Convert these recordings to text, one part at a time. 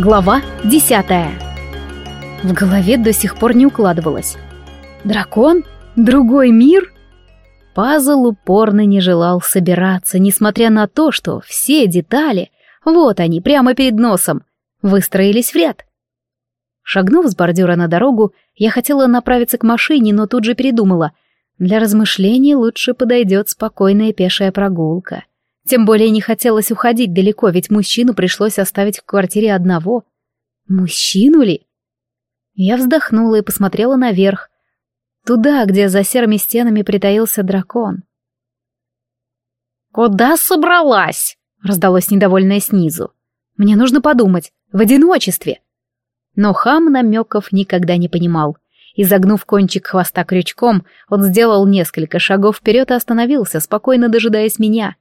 Глава десятая. В голове до сих пор не укладывалось. Дракон? Другой мир? Пазл упорно не желал собираться, несмотря на то, что все детали, вот они, прямо перед носом, выстроились в ряд. Шагнув с бордюра на дорогу, я хотела направиться к машине, но тут же передумала. Для размышлений лучше подойдет спокойная пешая прогулка. Тем более не хотелось уходить далеко, ведь мужчину пришлось оставить в квартире одного. Мужчину ли? Я вздохнула и посмотрела наверх. Туда, где за серыми стенами притаился дракон. «Куда собралась?» — раздалось недовольное снизу. «Мне нужно подумать. В одиночестве». Но хам намеков никогда не понимал. Изогнув кончик хвоста крючком, он сделал несколько шагов вперед и остановился, спокойно дожидаясь меня.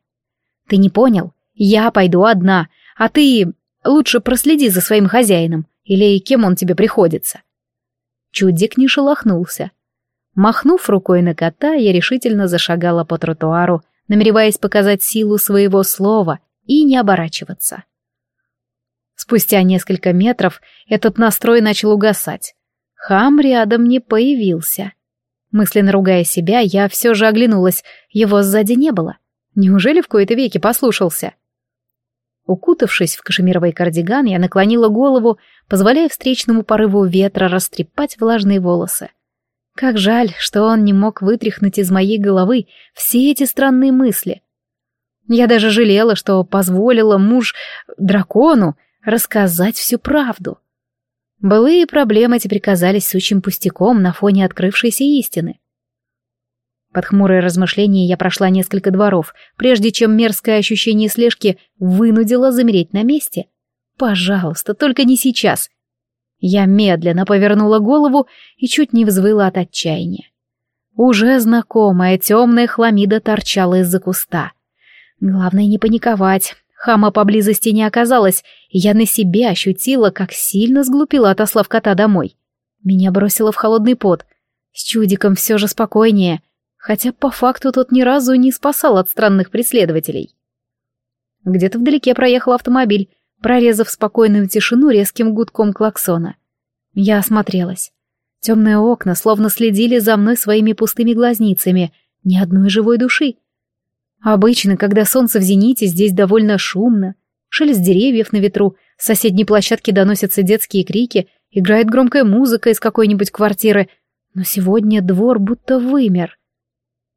Ты не понял? Я пойду одна, а ты лучше проследи за своим хозяином, или кем он тебе приходится. Чудик не шелохнулся. Махнув рукой на кота, я решительно зашагала по тротуару, намереваясь показать силу своего слова и не оборачиваться. Спустя несколько метров этот настрой начал угасать. Хам рядом не появился. Мысленно ругая себя, я все же оглянулась, его сзади не было. — Неужели в кои-то веки послушался? Укутавшись в кашемировый кардиган, я наклонила голову, позволяя встречному порыву ветра растрепать влажные волосы. Как жаль, что он не мог вытряхнуть из моей головы все эти странные мысли. Я даже жалела, что позволила муж дракону рассказать всю правду. Былые проблемы теперь казались сущим пустяком на фоне открывшейся истины. Под хмурое размышление я прошла несколько дворов, прежде чем мерзкое ощущение слежки вынудило замереть на месте. Пожалуйста, только не сейчас. Я медленно повернула голову и чуть не взвыла от отчаяния. Уже знакомая темная хламида торчала из-за куста. Главное не паниковать. Хама поблизости не оказалось, и я на себе ощутила, как сильно сглупила, отослав кота домой. Меня бросило в холодный пот. С чудиком все же спокойнее — хотя по факту тот ни разу не спасал от странных преследователей. Где-то вдалеке проехал автомобиль, прорезав спокойную тишину резким гудком клаксона. Я осмотрелась. Темные окна словно следили за мной своими пустыми глазницами, ни одной живой души. Обычно, когда солнце в зените, здесь довольно шумно, шелест деревьев на ветру, с соседней площадки доносятся детские крики, играет громкая музыка из какой-нибудь квартиры, но сегодня двор будто вымер.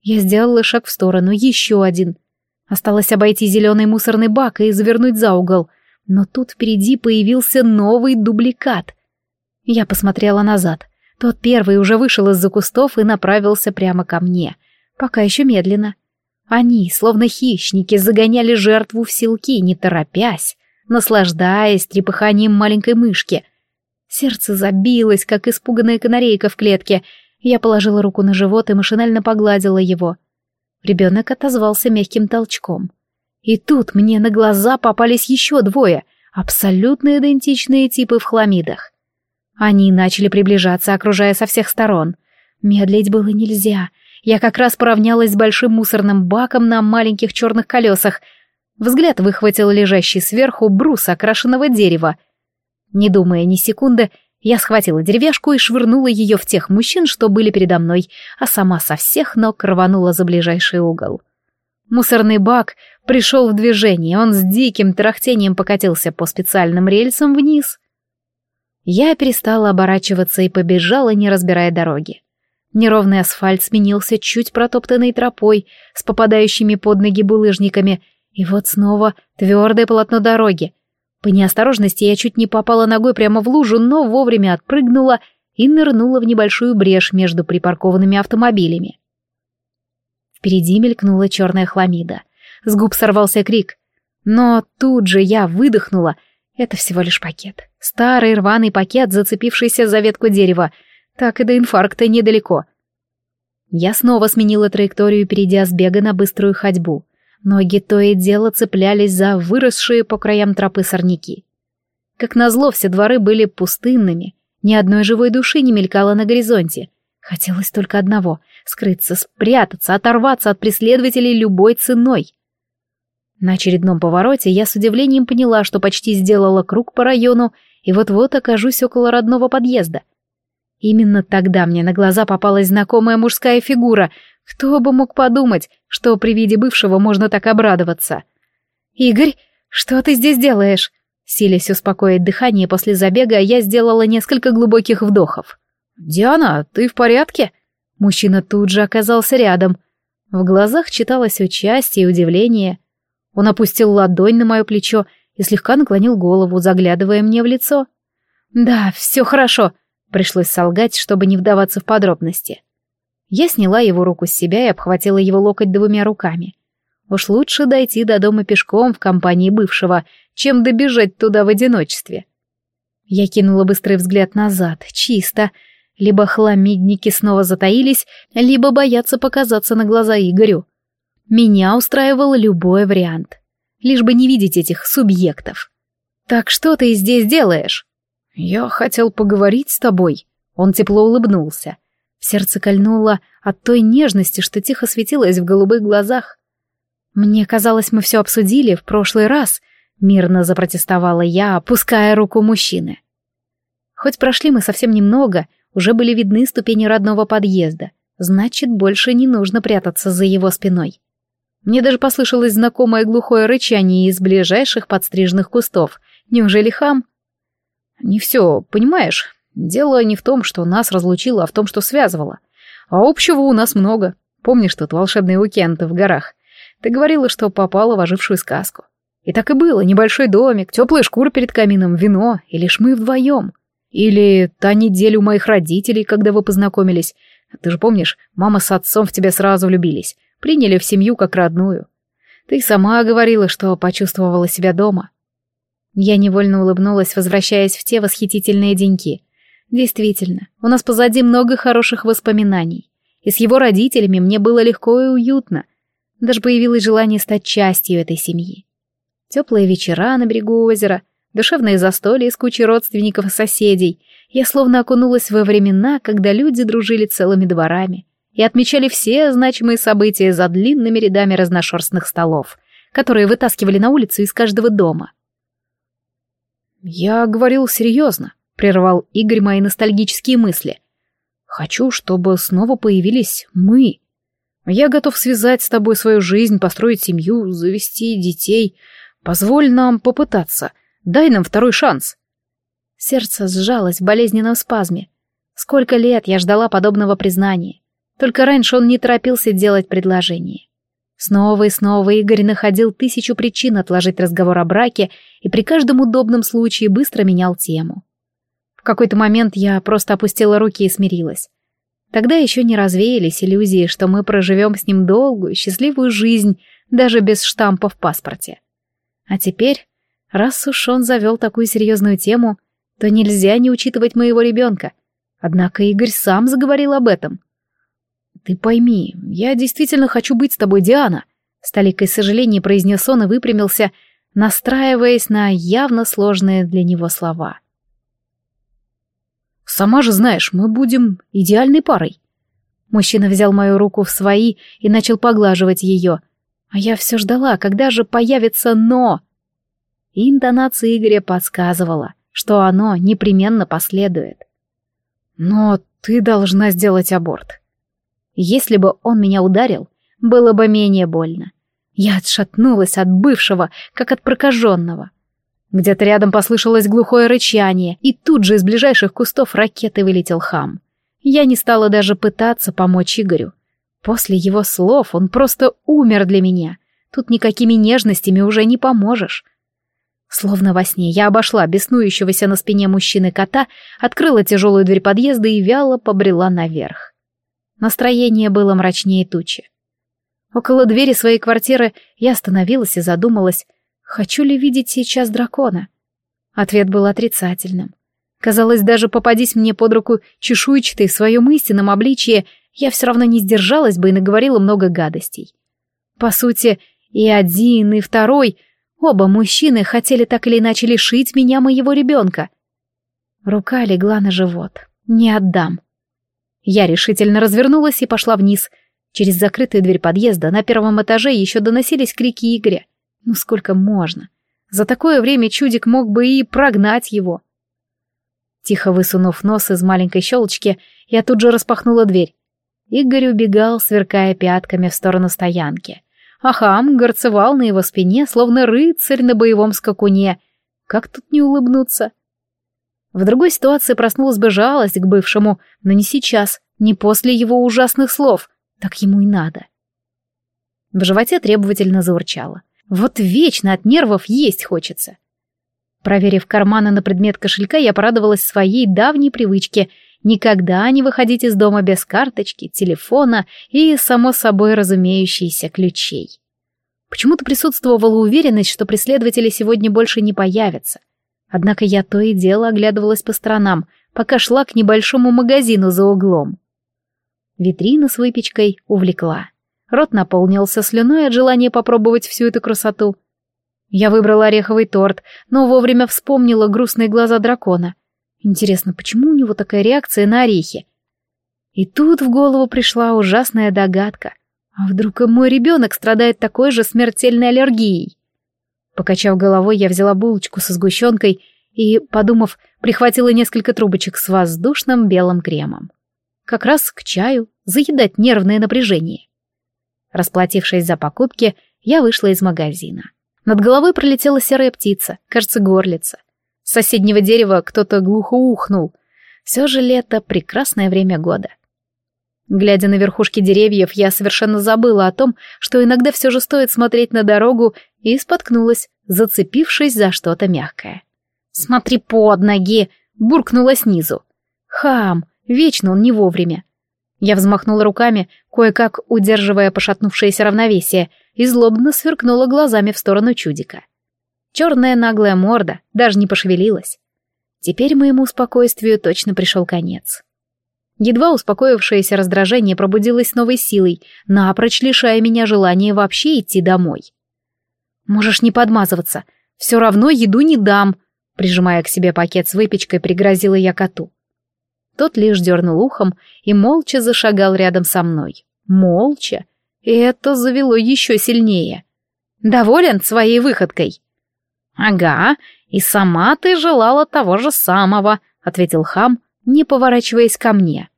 Я сделала шаг в сторону, еще один. Осталось обойти зеленый мусорный бак и завернуть за угол. Но тут впереди появился новый дубликат. Я посмотрела назад. Тот первый уже вышел из-за кустов и направился прямо ко мне. Пока еще медленно. Они, словно хищники, загоняли жертву в селки, не торопясь, наслаждаясь трепыханием маленькой мышки. Сердце забилось, как испуганная канарейка в клетке — я положила руку на живот и машинально погладила его. Ребенок отозвался мягким толчком. И тут мне на глаза попались еще двое, абсолютно идентичные типы в хламидах. Они начали приближаться, окружая со всех сторон. Медлить было нельзя. Я как раз поравнялась с большим мусорным баком на маленьких черных колесах. Взгляд выхватил лежащий сверху брус окрашенного дерева. Не думая ни секунды, я схватила деревяшку и швырнула ее в тех мужчин, что были передо мной, а сама со всех ног рванула за ближайший угол. Мусорный бак пришел в движение, он с диким тарахтением покатился по специальным рельсам вниз. Я перестала оборачиваться и побежала, не разбирая дороги. Неровный асфальт сменился чуть протоптанной тропой с попадающими под ноги булыжниками, и вот снова твердое полотно дороги — по неосторожности я чуть не попала ногой прямо в лужу, но вовремя отпрыгнула и нырнула в небольшую брешь между припаркованными автомобилями. Впереди мелькнула черная хламида. С губ сорвался крик. Но тут же я выдохнула. Это всего лишь пакет. Старый рваный пакет, зацепившийся за ветку дерева. Так и до инфаркта недалеко. Я снова сменила траекторию, перейдя с бега на быструю ходьбу. Ноги то и дело цеплялись за выросшие по краям тропы сорняки. Как назло, все дворы были пустынными, ни одной живой души не мелькало на горизонте. Хотелось только одного — скрыться, спрятаться, оторваться от преследователей любой ценой. На очередном повороте я с удивлением поняла, что почти сделала круг по району и вот-вот окажусь около родного подъезда. Именно тогда мне на глаза попалась знакомая мужская фигура. Кто бы мог подумать, что при виде бывшего можно так обрадоваться? «Игорь, что ты здесь делаешь?» Силясь успокоить дыхание после забега, я сделала несколько глубоких вдохов. «Диана, ты в порядке?» Мужчина тут же оказался рядом. В глазах читалось участие и удивление. Он опустил ладонь на мое плечо и слегка наклонил голову, заглядывая мне в лицо. «Да, все хорошо», — пришлось солгать, чтобы не вдаваться в подробности. Я сняла его руку с себя и обхватила его локоть двумя руками. Уж лучше дойти до дома пешком в компании бывшего, чем добежать туда в одиночестве. Я кинула быстрый взгляд назад. Чисто. Либо хламидники снова затаились, либо боятся показаться на глаза Игорю. Меня устраивал любой вариант. Лишь бы не видеть этих субъектов. «Так что ты здесь делаешь?» «Я хотел поговорить с тобой». Он тепло улыбнулся. Сердце кольнуло от той нежности, что тихо светилась в голубых глазах. «Мне казалось, мы все обсудили в прошлый раз», — мирно запротестовала я, опуская руку мужчины. Хоть прошли мы совсем немного, уже были видны ступени родного подъезда, значит, больше не нужно прятаться за его спиной. Мне даже послышалось знакомое глухое рычание из ближайших подстриженных кустов. Неужели хам? Не все, понимаешь? Дело не в том, что нас разлучило, а в том, что связывало. А общего у нас много. Помнишь тот волшебный уикенд в горах? Ты говорила, что попала в ожившую сказку. И так и было, небольшой домик, теплая шкура перед камином, вино, и лишь мы вдвоем. Или та неделя у моих родителей, когда вы познакомились. Ты же помнишь, мама с отцом в тебя сразу влюбились, приняли в семью как родную. Ты сама говорила, что почувствовала себя дома. Я невольно улыбнулась, возвращаясь в те восхитительные деньки. Действительно, у нас позади много хороших воспоминаний. И с его родителями мне было легко и уютно, даже появилось желание стать частью этой семьи. Теплые вечера на берегу озера, душевные застолья с кучей родственников и соседей. Я словно окунулась во времена, когда люди дружили целыми дворами и отмечали все значимые события за длинными рядами разношерстных столов, которые вытаскивали на улицу из каждого дома. «Я говорил серьезно», — прервал Игорь мои ностальгические мысли. «Хочу, чтобы снова появились мы, я готов связать с тобой свою жизнь, построить семью, завести детей. Позволь нам попытаться. Дай нам второй шанс. Сердце сжалось в болезненном спазме. Сколько лет я ждала подобного признания. Только раньше он не торопился делать предложение. Снова и снова Игорь находил тысячу причин отложить разговор о браке и при каждом удобном случае быстро менял тему. В какой-то момент я просто опустила руки и смирилась. Тогда еще не развеялись иллюзии, что мы проживем с ним долгую, счастливую жизнь, даже без штампа в паспорте. А теперь, раз уж он завел такую серьезную тему, то нельзя не учитывать моего ребенка. Однако Игорь сам заговорил об этом. «Ты пойми, я действительно хочу быть с тобой, Диана», — с толикой сожаления произнес он и выпрямился, настраиваясь на явно сложные для него слова. Сама же знаешь, мы будем идеальной парой. Мужчина взял мою руку в свои и начал поглаживать ее. А я все ждала, когда же появится «но». Интонация Игоря подсказывала, что оно непременно последует. «Но ты должна сделать аборт». Если бы он меня ударил, было бы менее больно. Я отшатнулась от бывшего, как от прокаженного. Где-то рядом послышалось глухое рычание, и тут же из ближайших кустов ракеты вылетел хам. Я не стала даже пытаться помочь Игорю. После его слов он просто умер для меня. Тут никакими нежностями уже не поможешь. Словно во сне я обошла беснующегося на спине мужчины кота, открыла тяжелую дверь подъезда и вяло побрела наверх. Настроение было мрачнее тучи. Около двери своей квартиры я остановилась и задумалась, Хочу ли видеть сейчас дракона? Ответ был отрицательным. Казалось, даже попадись мне под руку чешуйчатый в своем истинном обличье, я все равно не сдержалась бы и наговорила много гадостей. По сути, и один, и второй, оба мужчины хотели так или иначе лишить меня моего ребенка. Рука легла на живот. Не отдам. Я решительно развернулась и пошла вниз. Через закрытую дверь подъезда на первом этаже еще доносились крики Игоря. Ну сколько можно? За такое время чудик мог бы и прогнать его. Тихо высунув нос из маленькой щелочки, я тут же распахнула дверь. Игорь убегал, сверкая пятками в сторону стоянки. А хам горцевал на его спине, словно рыцарь на боевом скакуне. Как тут не улыбнуться? В другой ситуации проснулась бы жалость к бывшему, но не сейчас, не после его ужасных слов. Так ему и надо. В животе требовательно заурчало. Вот вечно от нервов есть хочется. Проверив карманы на предмет кошелька, я порадовалась своей давней привычке никогда не выходить из дома без карточки, телефона и, само собой, разумеющейся ключей. Почему-то присутствовала уверенность, что преследователи сегодня больше не появятся. Однако я то и дело оглядывалась по сторонам, пока шла к небольшому магазину за углом. Витрина с выпечкой увлекла. Рот наполнился слюной от желания попробовать всю эту красоту. Я выбрала ореховый торт, но вовремя вспомнила грустные глаза дракона. Интересно, почему у него такая реакция на орехи? И тут в голову пришла ужасная догадка. А вдруг и мой ребенок страдает такой же смертельной аллергией? Покачав головой, я взяла булочку со сгущенкой и, подумав, прихватила несколько трубочек с воздушным белым кремом. Как раз к чаю заедать нервное напряжение. Расплатившись за покупки, я вышла из магазина. Над головой пролетела серая птица, кажется, горлица. С соседнего дерева кто-то глухо ухнул. Все же лето — прекрасное время года. Глядя на верхушки деревьев, я совершенно забыла о том, что иногда все же стоит смотреть на дорогу, и споткнулась, зацепившись за что-то мягкое. «Смотри под ноги!» — буркнула снизу. «Хам! Вечно он не вовремя!» Я взмахнула руками, кое-как удерживая пошатнувшееся равновесие, и злобно сверкнула глазами в сторону чудика. Черная наглая морда даже не пошевелилась. Теперь моему спокойствию точно пришел конец. Едва успокоившееся раздражение пробудилось новой силой, напрочь лишая меня желания вообще идти домой. «Можешь не подмазываться, все равно еду не дам», прижимая к себе пакет с выпечкой, пригрозила я коту. Тот лишь дернул ухом и молча зашагал рядом со мной. Молча. И это завело еще сильнее. Доволен своей выходкой? Ага, и сама ты желала того же самого, ответил хам, не поворачиваясь ко мне.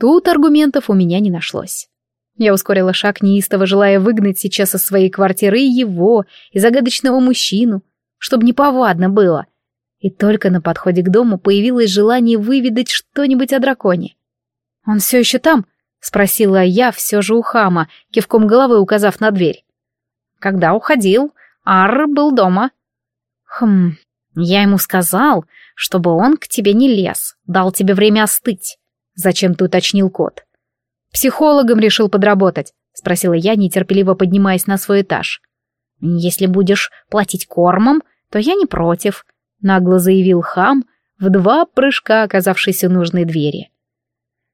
Тут аргументов у меня не нашлось. Я ускорила шаг, неистово желая выгнать сейчас из своей квартиры его, и загадочного мужчину, чтобы неповадно было, и только на подходе к дому появилось желание выведать что-нибудь о драконе. «Он все еще там?» — спросила я все же у хама, кивком головы указав на дверь. «Когда уходил, Ар был дома». «Хм, я ему сказал, чтобы он к тебе не лез, дал тебе время остыть», — зачем-то уточнил кот. «Психологом решил подработать», — спросила я, нетерпеливо поднимаясь на свой этаж. «Если будешь платить кормом, то я не против», нагло заявил хам, в два прыжка оказавшийся нужной двери.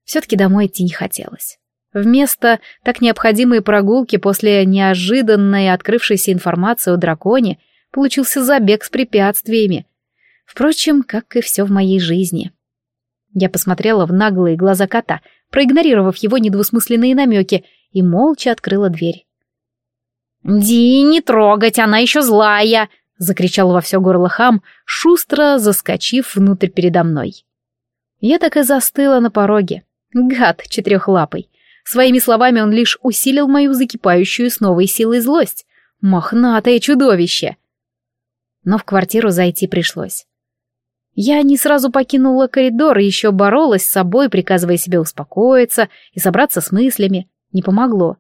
Все-таки домой идти не хотелось. Вместо так необходимой прогулки после неожиданной открывшейся информации о драконе получился забег с препятствиями. Впрочем, как и все в моей жизни. Я посмотрела в наглые глаза кота, проигнорировав его недвусмысленные намеки, и молча открыла дверь. «Ди, не трогать, она еще злая!» — закричал во все горло хам, шустро заскочив внутрь передо мной. Я так и застыла на пороге. Гад четырехлапый. Своими словами он лишь усилил мою закипающую с новой силой злость. Мохнатое чудовище! Но в квартиру зайти пришлось. Я не сразу покинула коридор и еще боролась с собой, приказывая себе успокоиться и собраться с мыслями. Не помогло.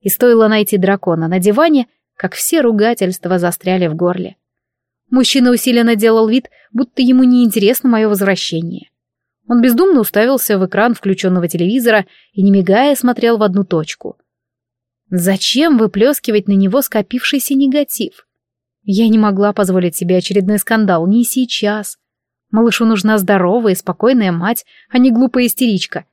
И стоило найти дракона на диване, как все ругательства застряли в горле. Мужчина усиленно делал вид, будто ему не интересно мое возвращение. Он бездумно уставился в экран включенного телевизора и, не мигая, смотрел в одну точку. Зачем выплескивать на него скопившийся негатив? Я не могла позволить себе очередной скандал, не сейчас. Малышу нужна здоровая и спокойная мать, а не глупая истеричка.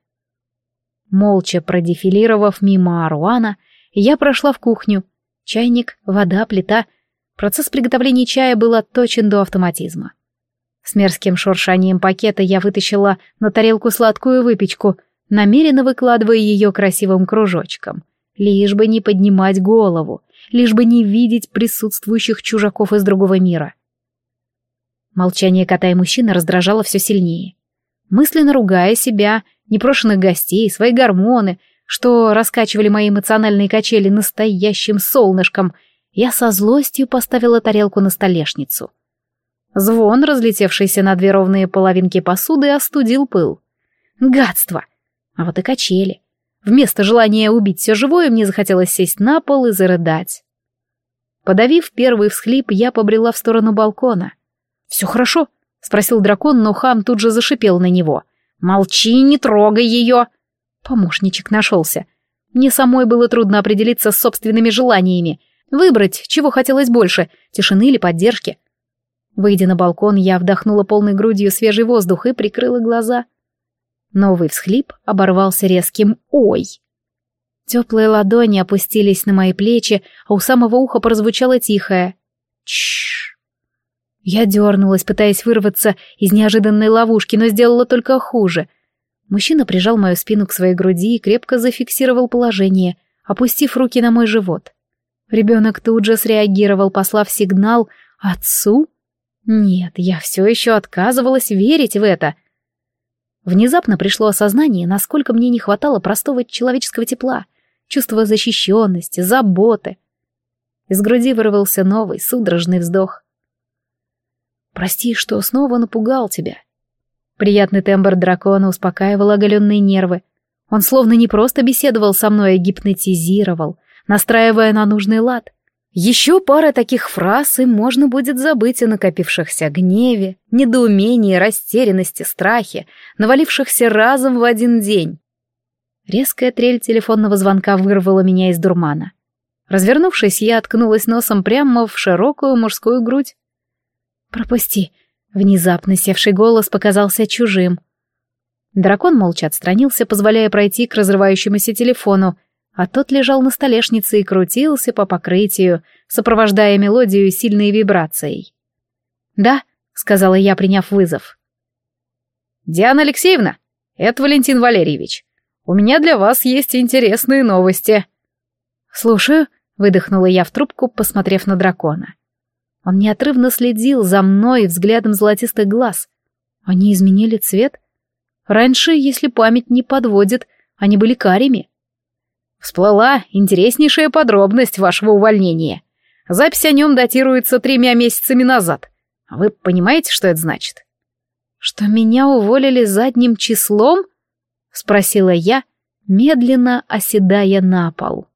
Молча продефилировав мимо Аруана, я прошла в кухню. Чайник, вода, плита — Процесс приготовления чая был отточен до автоматизма. С мерзким шуршанием пакета я вытащила на тарелку сладкую выпечку, намеренно выкладывая ее красивым кружочком, лишь бы не поднимать голову, лишь бы не видеть присутствующих чужаков из другого мира. Молчание кота и мужчины раздражало все сильнее. Мысленно ругая себя, непрошенных гостей, свои гормоны, что раскачивали мои эмоциональные качели настоящим солнышком, я со злостью поставила тарелку на столешницу. Звон, разлетевшийся на две ровные половинки посуды, остудил пыл. Гадство! А вот и качели. Вместо желания убить все живое, мне захотелось сесть на пол и зарыдать. Подавив первый всхлип, я побрела в сторону балкона. «Все хорошо?» — спросил дракон, но хам тут же зашипел на него. «Молчи, не трогай ее!» Помощничек нашелся. Мне самой было трудно определиться с собственными желаниями, выбрать, чего хотелось больше, тишины или поддержки. Выйдя на балкон, я вдохнула полной грудью свежий воздух и прикрыла глаза. Новый всхлип оборвался резким «Ой!». Теплые ладони опустились на мои плечи, а у самого уха прозвучало тихое «Чшш». Я дернулась, пытаясь вырваться из неожиданной ловушки, но сделала только хуже. Мужчина прижал мою спину к своей груди и крепко зафиксировал положение, опустив руки на мой живот. Ребенок тут же среагировал, послав сигнал «Отцу?» Нет, я все еще отказывалась верить в это — Внезапно пришло осознание, насколько мне не хватало простого человеческого тепла, чувства защищенности, заботы. Из груди вырвался новый, судорожный вздох. «Прости, что снова напугал тебя». Приятный тембр дракона успокаивал оголенные нервы. Он словно не просто беседовал со мной, а гипнотизировал, настраивая на нужный лад. Еще пара таких фраз, и можно будет забыть о накопившихся гневе, недоумении, растерянности, страхе, навалившихся разом в один день. Резкая трель телефонного звонка вырвала меня из дурмана. Развернувшись, я откнулась носом прямо в широкую мужскую грудь. «Пропусти!» — внезапно севший голос показался чужим. Дракон молча отстранился, позволяя пройти к разрывающемуся телефону, а тот лежал на столешнице и крутился по покрытию, сопровождая мелодию сильной вибрацией. «Да», — сказала я, приняв вызов. «Диана Алексеевна, это Валентин Валерьевич. У меня для вас есть интересные новости». «Слушаю», — выдохнула я в трубку, посмотрев на дракона. Он неотрывно следил за мной взглядом золотистых глаз. Они изменили цвет. Раньше, если память не подводит, они были карими. Всплыла интереснейшая подробность вашего увольнения. Запись о нем датируется тремя месяцами назад. Вы понимаете, что это значит? Что меня уволили задним числом? Спросила я, медленно оседая на пол.